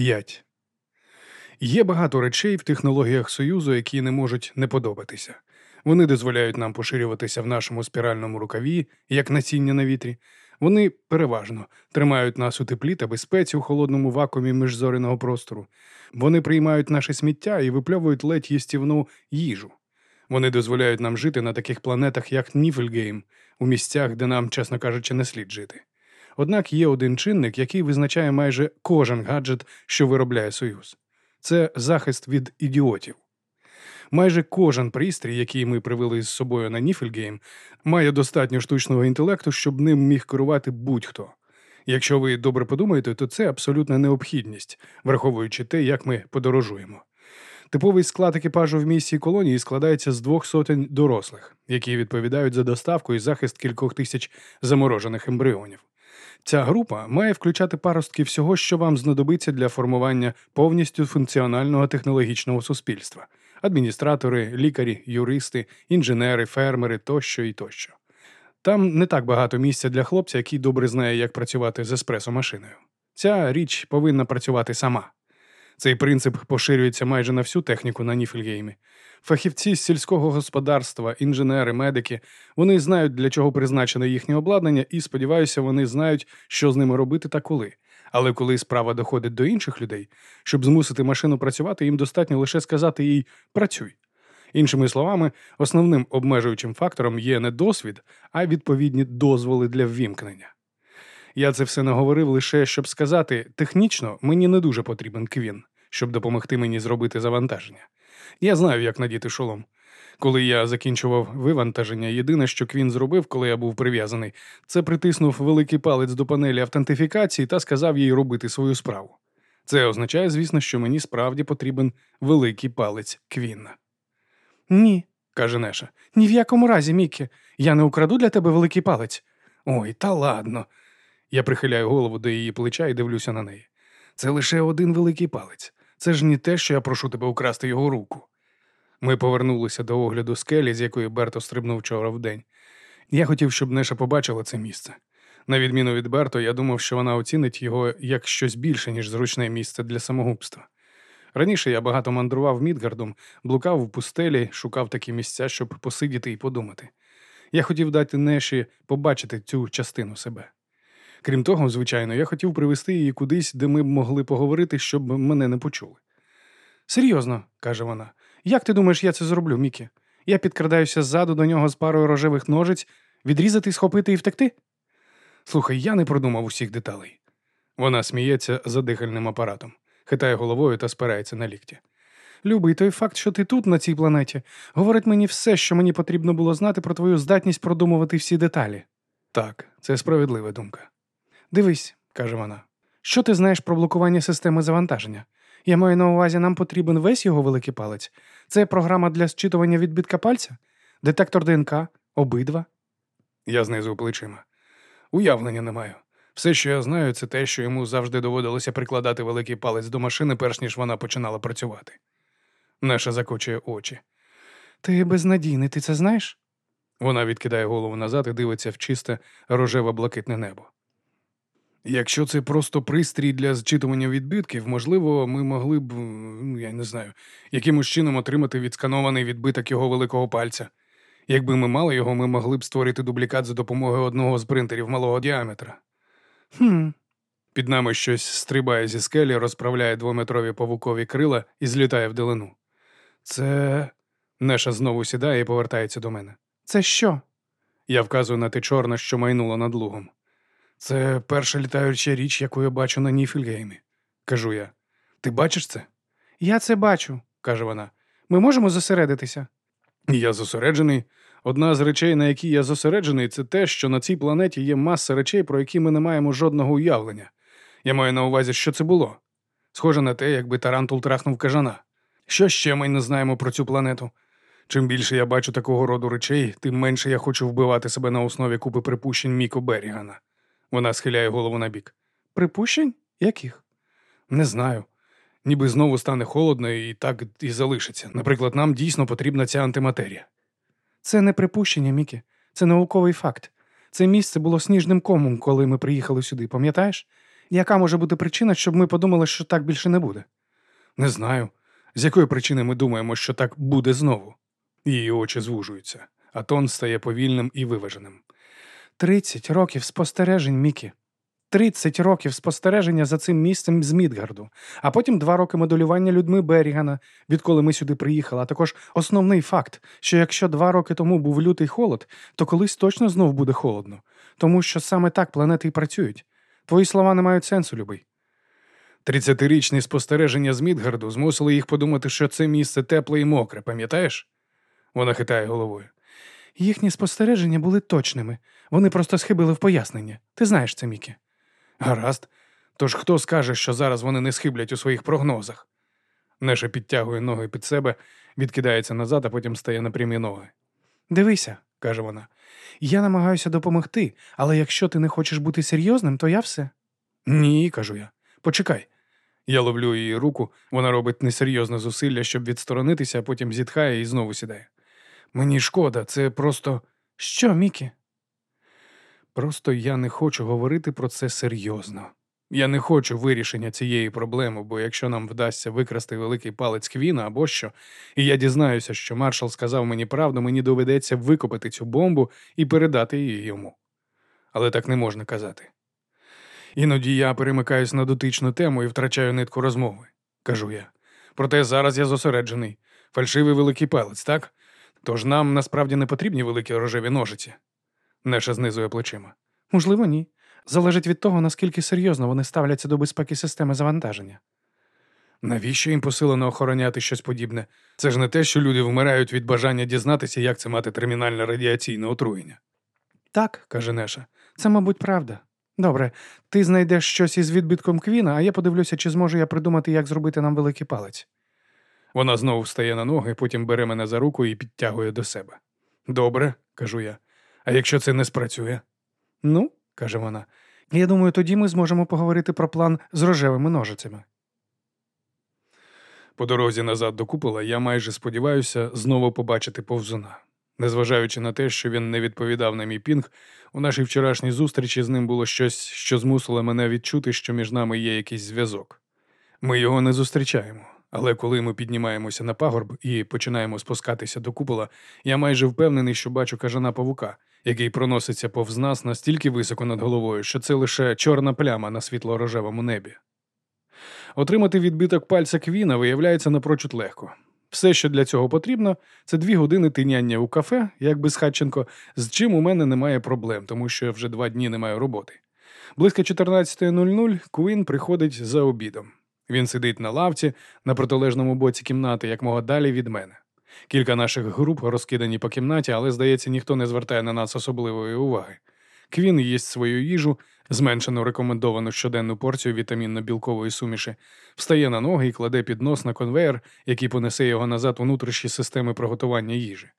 5. Є багато речей в технологіях Союзу, які не можуть не подобатися. Вони дозволяють нам поширюватися в нашому спіральному рукаві, як насіння на вітрі. Вони переважно тримають нас у теплі та безпеці у холодному вакуумі міжзоряного простору. Вони приймають наше сміття і випльовують ледь їстівну їжу. Вони дозволяють нам жити на таких планетах, як Ніфельгейм, у місцях, де нам, чесно кажучи, не слід жити. Однак є один чинник, який визначає майже кожен гаджет, що виробляє Союз. Це захист від ідіотів. Майже кожен пристрій, який ми привели з собою на Ніфельгейм, має достатньо штучного інтелекту, щоб ним міг керувати будь-хто. Якщо ви добре подумаєте, то це абсолютна необхідність, враховуючи те, як ми подорожуємо. Типовий склад екіпажу в місії колонії складається з двох сотень дорослих, які відповідають за доставку і захист кількох тисяч заморожених ембріонів. Ця група має включати паростки всього, що вам знадобиться для формування повністю функціонального технологічного суспільства: адміністратори, лікарі, юристи, інженери, фермери тощо і тощо. Там не так багато місця для хлопця, який добре знає, як працювати з еспресо-машиною. Ця річ повинна працювати сама. Цей принцип поширюється майже на всю техніку на Ніфельгеймі. Фахівці з сільського господарства, інженери, медики вони знають, для чого призначене їхнє обладнання, і сподіваюся, вони знають, що з ними робити та коли. Але коли справа доходить до інших людей, щоб змусити машину працювати, їм достатньо лише сказати їй працюй. Іншими словами, основним обмежуючим фактором є не досвід, а відповідні дозволи для ввімкнення. Я це все наговорив лише щоб сказати, технічно мені не дуже потрібен квін, щоб допомогти мені зробити завантаження. Я знаю, як надіти шолом. Коли я закінчував вивантаження, єдине, що Квін зробив, коли я був прив'язаний, це притиснув великий палець до панелі автентифікації та сказав їй робити свою справу. Це означає, звісно, що мені справді потрібен великий палець Квінна. Ні, каже Неша, ні в якому разі, Мікі. Я не украду для тебе великий палець. Ой, та ладно. Я прихиляю голову до її плеча і дивлюся на неї. Це лише один великий палець. Це ж не те, що я прошу тебе украсти його руку. Ми повернулися до огляду скелі, з якої Берто стрибнув вчора в день. Я хотів, щоб Неша побачила це місце. На відміну від Берто, я думав, що вона оцінить його як щось більше, ніж зручне місце для самогубства. Раніше я багато мандрував Мідгардом, блукав в пустелі, шукав такі місця, щоб посидіти і подумати. Я хотів дати Неші побачити цю частину себе. Крім того, звичайно, я хотів привести її кудись, де ми б могли поговорити, щоб мене не почули. Серйозно, каже вона, як ти думаєш, я це зроблю, Мікі? Я підкрадаюся ззаду до нього з парою рожевих ножиць, відрізати, схопити і втекти? Слухай, я не продумав усіх деталей. Вона сміється за дихальним апаратом, хитає головою та спирається на лікті. Любий, той факт, що ти тут, на цій планеті, говорить мені все, що мені потрібно було знати про твою здатність продумувати всі деталі. Так, це справедлива думка. Дивись, каже вона, що ти знаєш про блокування системи завантаження? Я маю на увазі, нам потрібен весь його великий палець. Це програма для зчитування відбитка пальця, детектор ДНК, обидва. Я знизу плечима. Уявлення не маю. Все, що я знаю, це те, що йому завжди доводилося прикладати великий палець до машини, перш ніж вона починала працювати. Наша закочує очі. Ти безнадійний, ти це знаєш? Вона відкидає голову назад і дивиться в чисте рожево блакитне небо. Якщо це просто пристрій для зчитування відбитків, можливо, ми могли б, ну, я не знаю, якимось чином отримати відсканований відбиток його великого пальця. Якби ми мали його, ми могли б створити дублікат за допомогою одного з принтерів малого діаметра. Хм. Під нами щось стрибає зі скелі, розправляє двометрові павукові крила і злітає вдалину. Це. Неша знову сідає і повертається до мене. Це що? Я вказую на те чорне, що майнуло над лугом. Це перша літаюча річ, яку я бачу на Ніфільгеймі, кажу я. Ти бачиш це? Я це бачу, каже вона. Ми можемо зосередитися. Я зосереджений. Одна з речей, на які я зосереджений, це те, що на цій планеті є маса речей, про які ми не маємо жодного уявлення. Я маю на увазі, що це було. Схоже на те, якби Тарантул трахнув кажана. Що ще ми не знаємо про цю планету? Чим більше я бачу такого роду речей, тим менше я хочу вбивати себе на основі купи припущень Міко Берігана. Вона схиляє голову на бік. Припущень? Яких? Не знаю. Ніби знову стане холодно і так і залишиться. Наприклад, нам дійсно потрібна ця антиматерія. Це не припущення, Мікі. Це науковий факт. Це місце було сніжним комом, коли ми приїхали сюди, пам'ятаєш? Яка може бути причина, щоб ми подумали, що так більше не буде? Не знаю. З якої причини ми думаємо, що так буде знову? Її очі звужуються, а тон стає повільним і виваженим. Тридцять років спостережень, Мікі. Тридцять років спостереження за цим місцем з Мідгарду, а потім два роки моделювання людьми Берігана, відколи ми сюди приїхали. А також основний факт, що якщо два роки тому був лютий холод, то колись точно знов буде холодно, тому що саме так планети й працюють. Твої слова не мають сенсу, любий. Тридцятирічні спостереження з Мідгарду змусили їх подумати, що це місце тепле і мокре, пам'ятаєш? Вона хитає головою. Їхні спостереження були точними. Вони просто схибили в пояснення. Ти знаєш це, Мікі. Гаразд. Тож хто скаже, що зараз вони не схиблять у своїх прогнозах? Неша підтягує ноги під себе, відкидається назад, а потім стає на прямі ноги. Дивися, каже вона, я намагаюся допомогти, але якщо ти не хочеш бути серйозним, то я все. Ні, кажу я. Почекай. Я ловлю її руку, вона робить несерйозне зусилля, щоб відсторонитися, а потім зітхає і знову сідає. Мені шкода, це просто. Що, Мікі? Просто я не хочу говорити про це серйозно. Я не хочу вирішення цієї проблеми, бо якщо нам вдасться викрасти великий палець Квіна або що, і я дізнаюся, що маршал сказав мені правду, мені доведеться викопати цю бомбу і передати її йому. Але так не можна казати. Іноді я перемикаюсь на дотичну тему і втрачаю нитку розмови, кажу я. Проте зараз я зосереджений. Фальшивий великий палець, так? Тож нам насправді не потрібні великі рожеві ножиці. Неша знизує плечима. Можливо, ні. Залежить від того, наскільки серйозно вони ставляться до безпеки системи завантаження. Навіщо їм посилено охороняти щось подібне? Це ж не те, що люди вмирають від бажання дізнатися, як це мати термінальне радіаційне отруєння. Так, каже Неша, це, мабуть, правда. Добре, ти знайдеш щось із відбитком Квіна, а я подивлюся, чи зможу я придумати, як зробити нам великий палець. Вона знову встає на ноги, потім бере мене за руку і підтягує до себе. Добре, кажу я. А якщо це не спрацює? Ну, каже вона, я думаю, тоді ми зможемо поговорити про план з рожевими ножицями. По дорозі назад до купола я майже сподіваюся знову побачити повзуна. Незважаючи на те, що він не відповідав на мій пінг, у нашій вчорашній зустрічі з ним було щось, що змусило мене відчути, що між нами є якийсь зв'язок. Ми його не зустрічаємо, але коли ми піднімаємося на пагорб і починаємо спускатися до купола, я майже впевнений, що бачу кажана павука, який проноситься повз нас настільки високо над головою, що це лише чорна пляма на світло-рожевому небі. Отримати відбиток пальця квіна виявляється напрочуд легко. Все, що для цього потрібно, це дві години тиняння у кафе, як без Хатченко, з чим у мене немає проблем, тому що я вже два дні не маю роботи. Близько 14.00 Куін приходить за обідом. Він сидить на лавці на протилежному боці кімнати, як мого далі від мене. Кілька наших груп розкидані по кімнаті, але, здається, ніхто не звертає на нас особливої уваги. Квін їсть свою їжу, зменшену рекомендовану щоденну порцію вітамінно-білкової суміші, встає на ноги і кладе піднос на конвейер, який понесе його назад у внутрішні системи приготування їжі.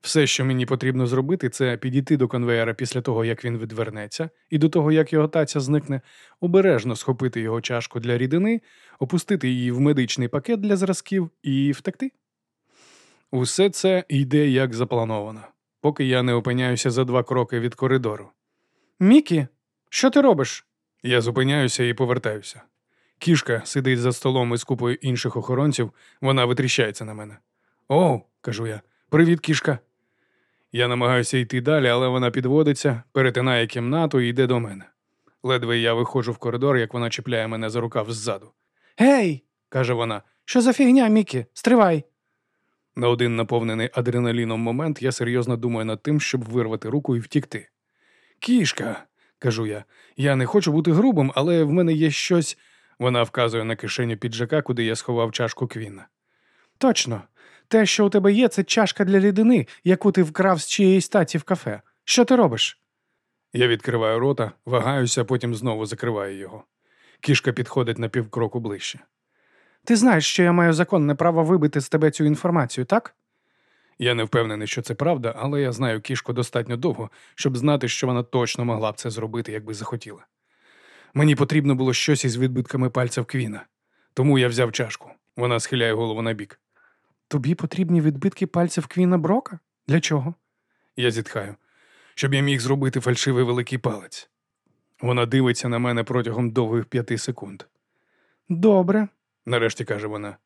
Все, що мені потрібно зробити, це підійти до конвейера після того, як він відвернеться, і до того, як його таця зникне, обережно схопити його чашку для рідини, опустити її в медичний пакет для зразків і втекти. Усе це йде як заплановано, поки я не опиняюся за два кроки від коридору. Мікі, що ти робиш? Я зупиняюся і повертаюся. Кішка сидить за столом із купою інших охоронців, вона витріщається на мене. О, кажу я, привіт, кішка. Я намагаюся йти далі, але вона підводиться, перетинає кімнату і йде до мене. Ледве я виходжу в коридор, як вона чіпляє мене за рукав ззаду. Гей, каже вона. Що за фігня, Мікі? Стривай. На один наповнений адреналіном момент я серйозно думаю над тим, щоб вирвати руку і втікти. Кішка, кажу я, я не хочу бути грубим, але в мене є щось. Вона вказує на кишеню піджака, куди я сховав чашку квіна. Точно, те, що у тебе є, це чашка для рідини, яку ти вкрав з чиєїсь таці в кафе. Що ти робиш? Я відкриваю рота, вагаюся, потім знову закриваю його. Кішка підходить на півкроку ближче. Ти знаєш, що я маю законне право вибити з тебе цю інформацію, так? Я не впевнений, що це правда, але я знаю кішку достатньо довго, щоб знати, що вона точно могла б це зробити, якби захотіла. Мені потрібно було щось із відбитками пальців квіна, тому я взяв чашку. Вона схиляє голову на бік. Тобі потрібні відбитки пальців квіна Брока? Для чого? Я зітхаю, щоб я міг зробити фальшивий великий палець. Вона дивиться на мене протягом довгих п'яти секунд. Добре, Нарешті каже вона.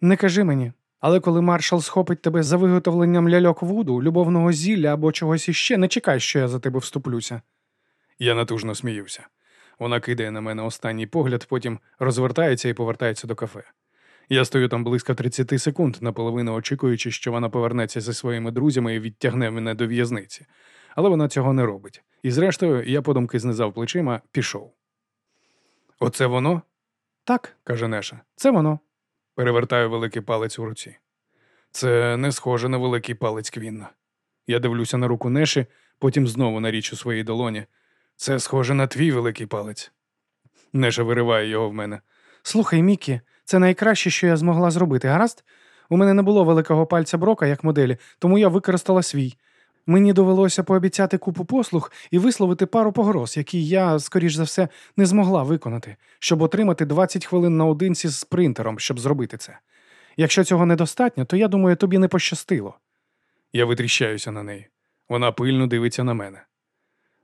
не кажи мені. Але коли маршал схопить тебе за виготовленням ляльок вуду, любовного зілля або чогось іще, не чекай, що я за тебе вступлюся. Я натужно сміюся. Вона кидає на мене останній погляд, потім розвертається і повертається до кафе. Я стою там близько 30 секунд, наполовину очікуючи, що вона повернеться зі своїми друзями і відтягне мене до в'язниці. Але вона цього не робить. І зрештою, я подумки знизав плечима, пішов. Оце воно? Так, каже Неша. це воно. Перевертаю великий палець у руці. Це не схоже на великий палець Квінна. Я дивлюся на руку Неші, потім знову на річ у своїй долоні. Це схоже на твій великий палець. Неша вириває його в мене. Слухай, Мікі, це найкраще, що я змогла зробити, гаразд? У мене не було великого пальця брока як моделі, тому я використала свій. Мені довелося пообіцяти купу послуг і висловити пару погроз, які я, скоріш за все, не змогла виконати, щоб отримати 20 хвилин наодинці з принтером, щоб зробити це. Якщо цього недостатньо, то я думаю, тобі не пощастило. Я витріщаюся на неї. Вона пильно дивиться на мене.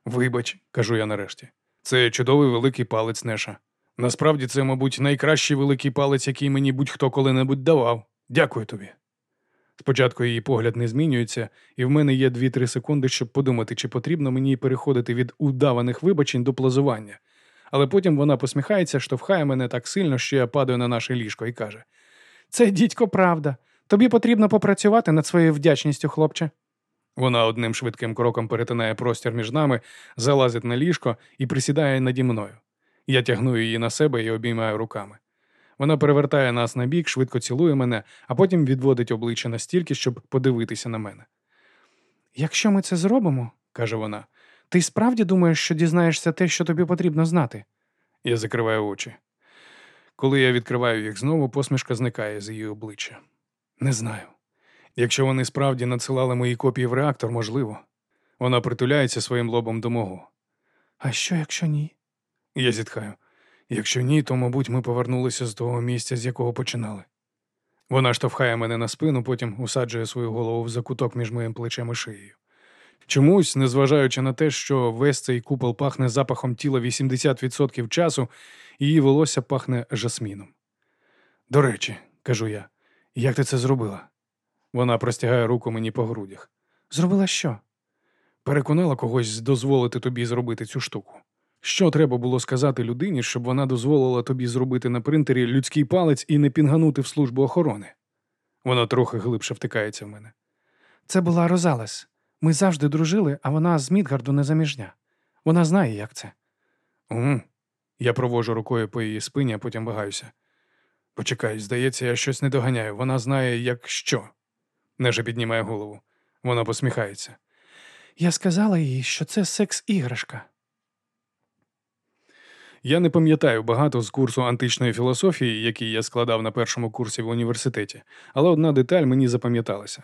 Вибач, кажу я нарешті. Це чудовий великий палець Неша. Насправді це, мабуть, найкращий великий палець, який мені будь-хто коли-небудь давав. Дякую тобі. Спочатку її погляд не змінюється, і в мене є 2-3 секунди, щоб подумати, чи потрібно мені переходити від удаваних вибачень до плазування. Але потім вона посміхається, штовхає мене так сильно, що я падаю на наше ліжко і каже: Це дідько правда. Тобі потрібно попрацювати над своєю вдячністю, хлопче. Вона одним швидким кроком перетинає простір між нами, залазить на ліжко і присідає наді мною. Я тягну її на себе і обіймаю руками. Вона перевертає нас на бік, швидко цілує мене, а потім відводить обличчя настільки, щоб подивитися на мене. Якщо ми це зробимо, каже вона, ти справді думаєш, що дізнаєшся те, що тобі потрібно знати? Я закриваю очі. Коли я відкриваю їх знову, посмішка зникає з її обличчя. Не знаю. Якщо вони справді надсилали мої копії в реактор, можливо. Вона притуляється своїм лобом до мого. А що, якщо ні? Я зітхаю. Якщо ні, то, мабуть, ми повернулися з того місця, з якого починали. Вона штовхає мене на спину, потім усаджує свою голову в закуток між моїм плечем і шиєю. Чомусь, незважаючи на те, що весь цей купол пахне запахом тіла 80% часу, її волосся пахне жасміном. До речі, кажу я, як ти це зробила? Вона простягає руку мені по грудях. Зробила що? Переконала когось дозволити тобі зробити цю штуку. Що треба було сказати людині, щоб вона дозволила тобі зробити на принтері людський палець і не пінганути в службу охорони? Вона трохи глибше втикається в мене. Це була Розалес. Ми завжди дружили, а вона з Мідгарду незаміжня. Вона знає, як це. Угу. Я провожу рукою по її спині, а потім вагаюся. Почекай, здається, я щось не доганяю. Вона знає, як що. Неже піднімає голову. Вона посміхається. Я сказала їй, що це секс-іграшка. Я не пам'ятаю багато з курсу античної філософії, який я складав на першому курсі в університеті, але одна деталь мені запам'яталася.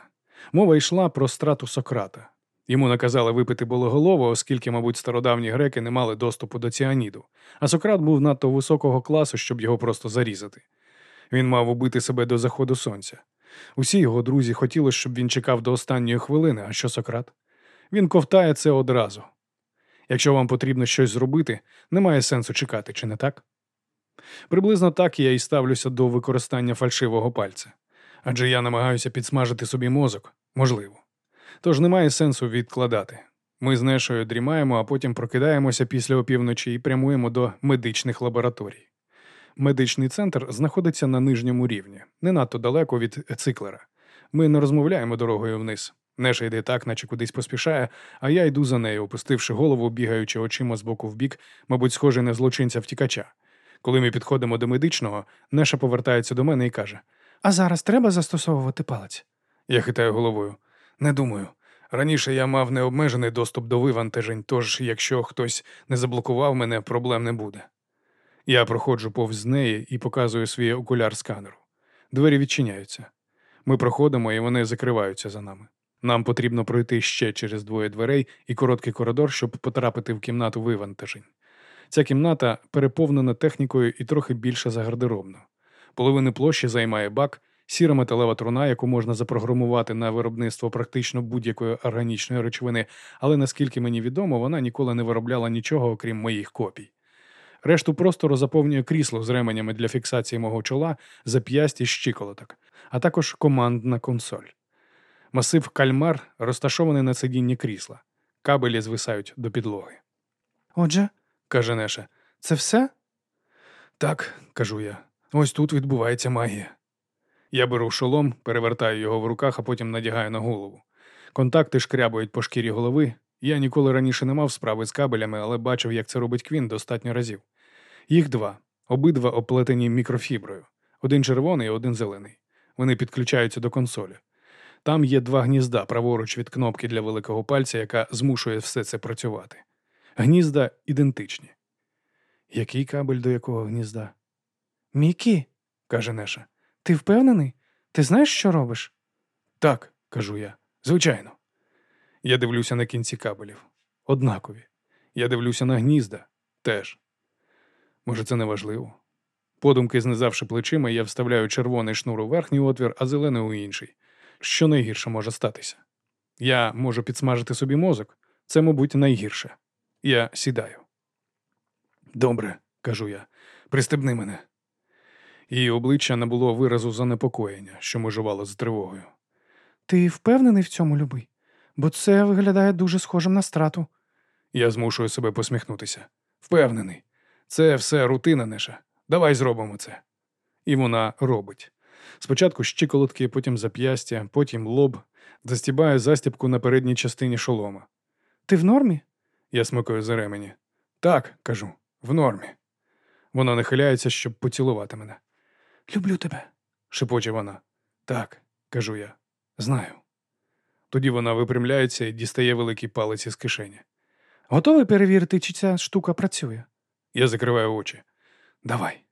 Мова йшла про страту Сократа. Йому наказали випити бологолово, оскільки, мабуть, стародавні греки не мали доступу до ціаніду, а Сократ був надто високого класу, щоб його просто зарізати. Він мав убити себе до заходу сонця. Усі його друзі хотіли, щоб він чекав до останньої хвилини, а що Сократ? Він ковтає це одразу. Якщо вам потрібно щось зробити, немає сенсу чекати, чи не так? Приблизно так я і ставлюся до використання фальшивого пальця. Адже я намагаюся підсмажити собі мозок, можливо. Тож немає сенсу відкладати. Ми з Нешою дрімаємо, а потім прокидаємося після опівночі і прямуємо до медичних лабораторій. Медичний центр знаходиться на нижньому рівні, не надто далеко від циклера. Ми не розмовляємо дорогою вниз. Неша йде так, наче кудись поспішає, а я йду за нею, опустивши голову, бігаючи очима з боку в бік, мабуть, схожий на злочинця втікача. Коли ми підходимо до медичного, Неша повертається до мене і каже: А зараз треба застосовувати палець. Я хитаю головою. Не думаю. Раніше я мав необмежений доступ до вивантажень, тож якщо хтось не заблокував мене, проблем не буде. Я проходжу повз неї і показую свій окуляр сканеру. Двері відчиняються. Ми проходимо і вони закриваються за нами. Нам потрібно пройти ще через двоє дверей і короткий коридор, щоб потрапити в кімнату вивантажень. Ця кімната переповнена технікою і трохи більше за гардеробну. Половину площі займає бак, Сіра металева труна, яку можна запрограмувати на виробництво практично будь-якої органічної речовини, але наскільки мені відомо, вона ніколи не виробляла нічого, окрім моїх копій. Решту простору заповнює крісло з ременями для фіксації мого чола, зап'ясть і щиколоток, а також командна консоль. Масив кальмар розташований на сидінні крісла. Кабелі звисають до підлоги. Отже, каже Неша. це все? Так, кажу я. Ось тут відбувається магія. Я беру шолом, перевертаю його в руках, а потім надягаю на голову. Контакти шкрябують по шкірі голови. Я ніколи раніше не мав справи з кабелями, але бачив, як це робить Квін достатньо разів. Їх два, обидва оплетені мікрофіброю: один червоний, один зелений. Вони підключаються до консолі. Там є два гнізда праворуч від кнопки для великого пальця, яка змушує все це працювати. Гнізда ідентичні. Який кабель до якого гнізда? Мікі, каже Неша. ти впевнений? Ти знаєш, що робиш? Так, кажу я. Звичайно. Я дивлюся на кінці кабелів. Однакові. Я дивлюся на гнізда теж. Може, це не важливо. Подумки знизавши плечима, я вставляю червоний шнур у верхній отвір, а зелений у інший. Що найгірше може статися? Я можу підсмажити собі мозок. Це, мабуть, найгірше. Я сідаю. Добре, кажу я, пристебни мене. Її обличчя набуло виразу занепокоєння, що межувало з тривогою. Ти впевнений в цьому, любий? Бо це виглядає дуже схожим на страту. Я змушую себе посміхнутися. Впевнений, це все рутина, Неша. Давай зробимо це. І вона робить. Спочатку щиколотки, потім зап'ястя, потім лоб, застібає застібку на передній частині шолома. Ти в нормі? Я смикаю за ремені. Так, кажу, в нормі. Вона нахиляється, щоб поцілувати мене. Люблю тебе. шепоче вона. Так, кажу я, знаю. Тоді вона випрямляється і дістає великий палець із кишені. Готовий перевірити, чи ця штука працює? Я закриваю очі. Давай.